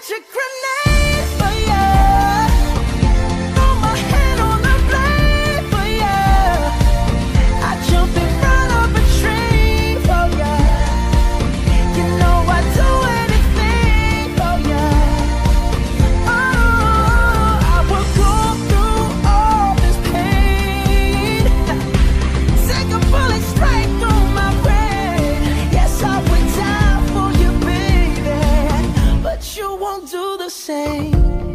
such a the same.